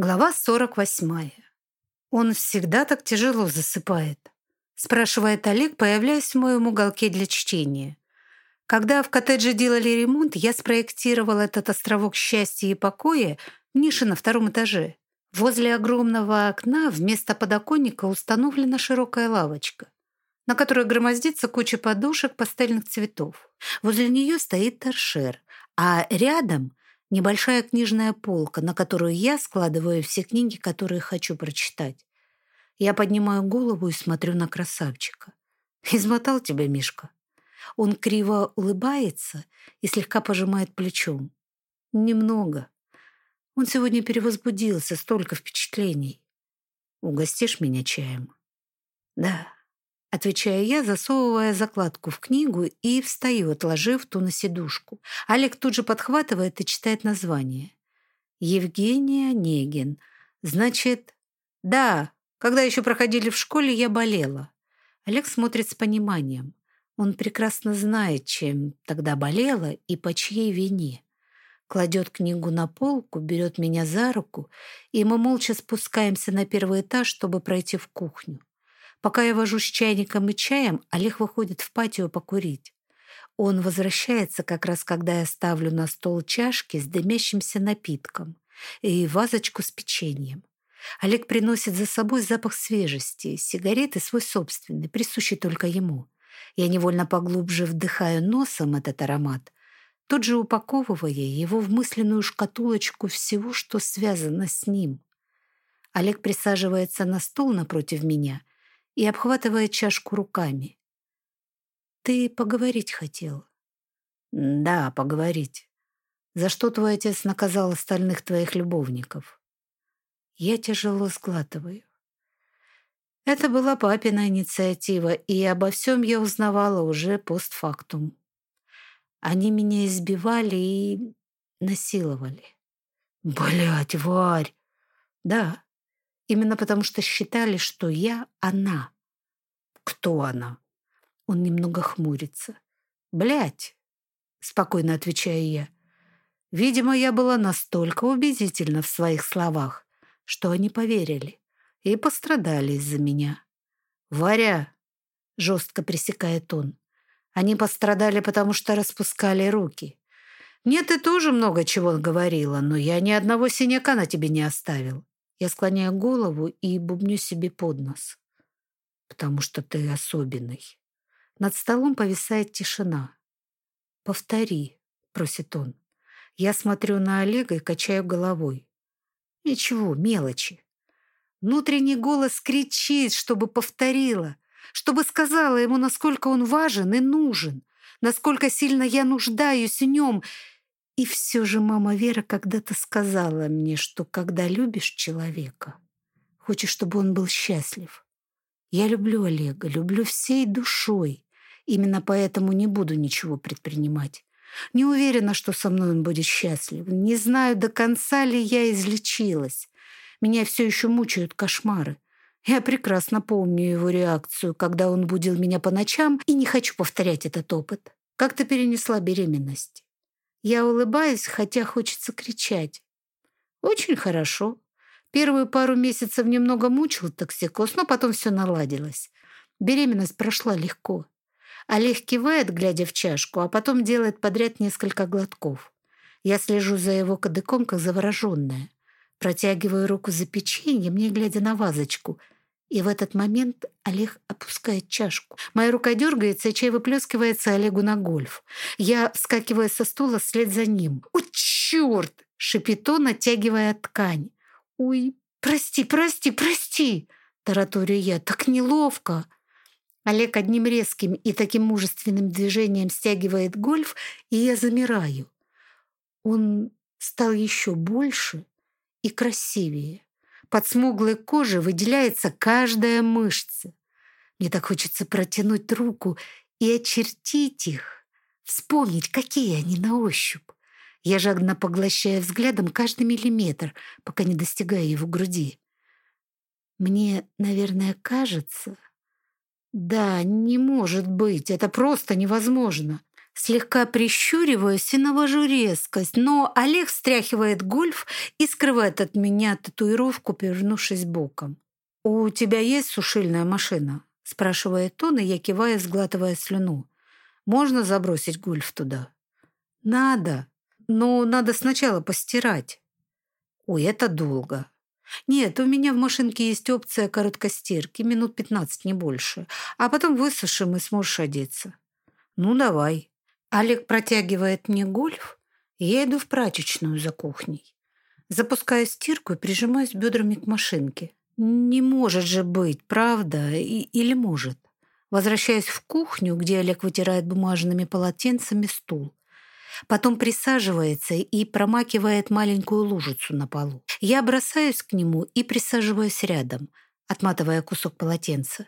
Глава 48. «Он всегда так тяжело засыпает?» спрашивает Олег, появляясь в моем уголке для чтения. Когда в коттедже делали ремонт, я спроектировал этот островок счастья и покоя в нише на втором этаже. Возле огромного окна вместо подоконника установлена широкая лавочка, на которой громоздится куча подушек пастельных цветов. Возле нее стоит торшер, а рядом Небольшая книжная полка, на которую я складываю все книги, которые хочу прочитать. Я поднимаю голову и смотрю на красавчика. «Измотал тебя, Мишка?» Он криво улыбается и слегка пожимает плечом. «Немного. Он сегодня перевозбудился, столько впечатлений. Угостишь меня чаем?» «Да». Отвечаю я, засовывая закладку в книгу и встаю, отложив ту на сидушку. Олег тут же подхватывает и читает название. «Евгения Негин. Значит, да, когда еще проходили в школе, я болела». Олег смотрит с пониманием. Он прекрасно знает, чем тогда болела и по чьей вине. Кладет книгу на полку, берет меня за руку, и мы молча спускаемся на первый этаж, чтобы пройти в кухню. Пока я вожу с чайником и чаем, Олег выходит в патио покурить. Он возвращается как раз, когда я ставлю на стол чашки с дымящимся напитком и вазочку с печеньем. Олег приносит за собой запах свежести, сигареты свой собственный, присущий только ему. Я невольно поглубже вдыхаю носом этот аромат, тут же упаковывая его в мысленную шкатулочку всего, что связано с ним. Олег присаживается на стул напротив меня и обхватывает чашку руками. «Ты поговорить хотел?» «Да, поговорить. За что твой отец наказал остальных твоих любовников?» Я тяжело сглатываю. Это была папина инициатива, и обо всем я узнавала уже постфактум. Они меня избивали и насиловали. Блять, Варь! Да, Именно потому что считали, что я она. Кто она? Он немного хмурится. Блять, спокойно отвечаю я. Видимо, я была настолько убедительна в своих словах, что они поверили и пострадали из-за меня. «Варя!» — жестко пресекает он. «Они пострадали, потому что распускали руки. Мне ты тоже много чего говорила, но я ни одного синяка на тебе не оставил. Я склоняю голову и бубню себе под нос. Потому что ты особенный. Над столом повисает тишина. «Повтори», — просит он. Я смотрю на Олега и качаю головой. Ничего, мелочи. Внутренний голос кричит, чтобы повторила, чтобы сказала ему, насколько он важен и нужен, насколько сильно я нуждаюсь в нем — и все же мама Вера когда-то сказала мне, что когда любишь человека, хочешь, чтобы он был счастлив. Я люблю Олега, люблю всей душой. Именно поэтому не буду ничего предпринимать. Не уверена, что со мной он будет счастлив. Не знаю, до конца ли я излечилась. Меня все еще мучают кошмары. Я прекрасно помню его реакцию, когда он будил меня по ночам, и не хочу повторять этот опыт. Как ты перенесла беременность? Я улыбаюсь, хотя хочется кричать. Очень хорошо. Первую пару месяцев немного мучил токсикоз, но потом все наладилось. Беременность прошла легко. Олег кивает, глядя в чашку, а потом делает подряд несколько глотков. Я слежу за его кадыком, как завороженная. Протягиваю руку за печеньем, не глядя на вазочку — и в этот момент Олег опускает чашку. Моя рука дергается, и чай выплескивается Олегу на гольф. Я вскакиваю со стула вслед за ним. «О, черт!» — шипит он, оттягивая ткань. «Ой, прости, прости, прости!» — тараторю я. «Так неловко!» Олег одним резким и таким мужественным движением стягивает гольф, и я замираю. Он стал еще больше и красивее. Под смуглой кожей выделяется каждая мышца. Мне так хочется протянуть руку и очертить их, вспомнить, какие они на ощупь. Я жадно поглощаю взглядом каждый миллиметр, пока не достигаю его груди. Мне, наверное, кажется... Да, не может быть, это просто невозможно. Слегка прищуриваюсь и навожу резкость, но Олег встряхивает гольф и скрывает от меня татуировку, повернувшись боком. «У тебя есть сушильная машина?» – спрашивает он, и я киваю, сглатывая слюну. «Можно забросить гольф туда?» «Надо, но надо сначала постирать». «Ой, это долго». «Нет, у меня в машинке есть опция короткостирки, минут пятнадцать, не больше. А потом высушим и сможешь одеться». «Ну, давай». Олег протягивает мне гольф, я иду в прачечную за кухней. Запускаю стирку и прижимаюсь бедрами к машинке. Не может же быть, правда? И, или может? Возвращаюсь в кухню, где Олег вытирает бумажными полотенцами стул. Потом присаживается и промакивает маленькую лужицу на полу. Я бросаюсь к нему и присаживаюсь рядом, отматывая кусок полотенца.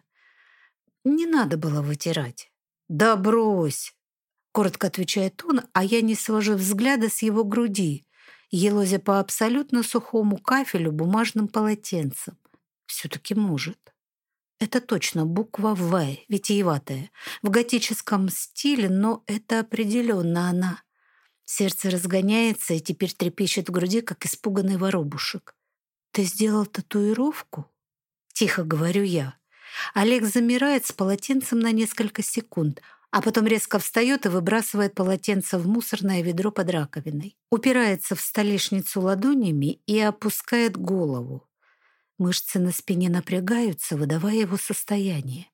Не надо было вытирать. «Да брось!» — коротко отвечает он, а я не свожу взгляда с его груди, елозя по абсолютно сухому кафелю бумажным полотенцем. Все-таки может. Это точно буква «В», витиеватая, в готическом стиле, но это определенно она. Сердце разгоняется и теперь трепещет в груди, как испуганный воробушек. «Ты сделал татуировку?» Тихо говорю я. Олег замирает с полотенцем на несколько секунд — а потом резко встает и выбрасывает полотенце в мусорное ведро под раковиной. Упирается в столешницу ладонями и опускает голову. Мышцы на спине напрягаются, выдавая его состояние.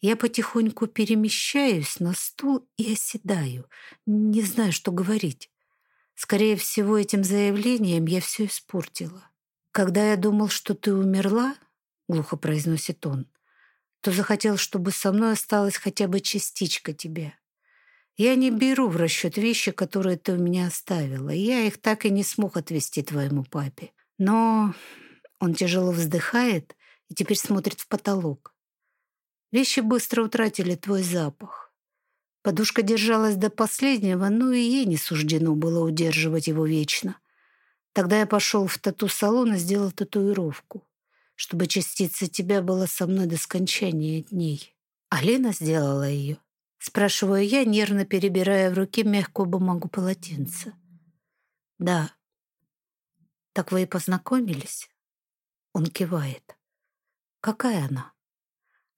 Я потихоньку перемещаюсь на стул и оседаю. Не знаю, что говорить. Скорее всего, этим заявлением я все испортила. «Когда я думал, что ты умерла», — глухо произносит он, то захотел, чтобы со мной осталась хотя бы частичка тебя. Я не беру в расчет вещи, которые ты у меня оставила. Я их так и не смог отвезти твоему папе. Но он тяжело вздыхает и теперь смотрит в потолок. Вещи быстро утратили твой запах. Подушка держалась до последнего, но и ей не суждено было удерживать его вечно. Тогда я пошел в тату-салон и сделал татуировку чтобы частица тебя была со мной до скончания дней. Алина сделала ее. Спрашиваю я, нервно перебирая в руке мягкую бумагу полотенца. Да. Так вы и познакомились? Он кивает. Какая она?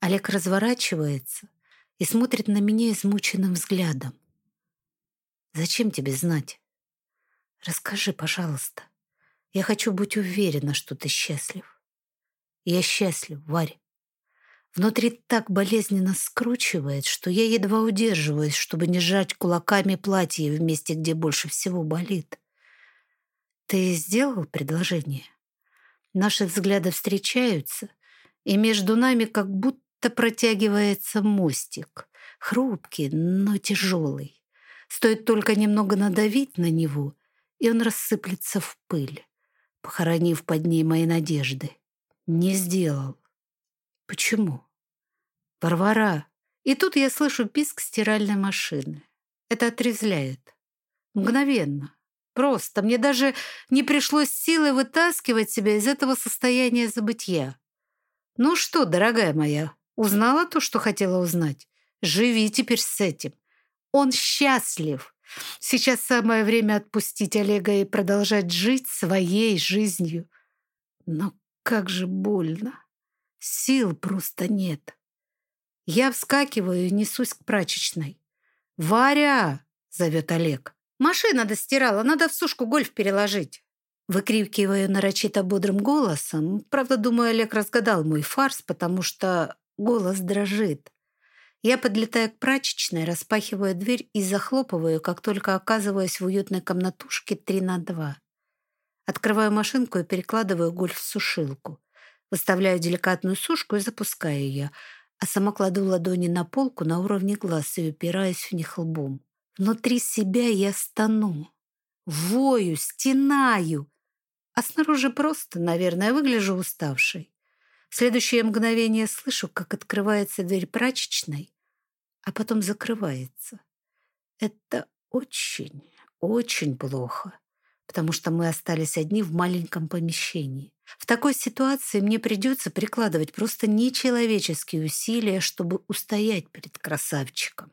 Олег разворачивается и смотрит на меня измученным взглядом. Зачем тебе знать? Расскажи, пожалуйста. Я хочу быть уверена, что ты счастлив. Я счастлив, Варь. Внутри так болезненно скручивает, что я едва удерживаюсь, чтобы не сжать кулаками платье в месте, где больше всего болит. Ты сделал предложение? Наши взгляды встречаются, и между нами как будто протягивается мостик. Хрупкий, но тяжелый. Стоит только немного надавить на него, и он рассыплется в пыль, похоронив под ней мои надежды. Не сделал. Почему? Варвара. И тут я слышу писк стиральной машины. Это отрезвляет. Мгновенно. Просто. Мне даже не пришлось силой вытаскивать себя из этого состояния забытья. Ну что, дорогая моя, узнала то, что хотела узнать? Живи теперь с этим. Он счастлив. Сейчас самое время отпустить Олега и продолжать жить своей жизнью. Но как же больно. Сил просто нет. Я вскакиваю и несусь к прачечной. «Варя!» — зовет Олег. «Машина достирала, надо в сушку гольф переложить». Выкрикиваю нарочито бодрым голосом. Правда, думаю, Олег разгадал мой фарс, потому что голос дрожит. Я подлетаю к прачечной, распахиваю дверь и захлопываю, как только оказываюсь в уютной комнатушке 3 на 2. Открываю машинку и перекладываю гольф в сушилку. Выставляю деликатную сушку и запускаю ее, а сама кладу ладони на полку на уровне глаз и упираюсь в них лбом. Внутри себя я стану, вою, стенаю, а снаружи просто, наверное, выгляжу уставшей. В следующее мгновение слышу, как открывается дверь прачечной, а потом закрывается. Это очень, очень плохо потому что мы остались одни в маленьком помещении. В такой ситуации мне придется прикладывать просто нечеловеческие усилия, чтобы устоять перед красавчиком.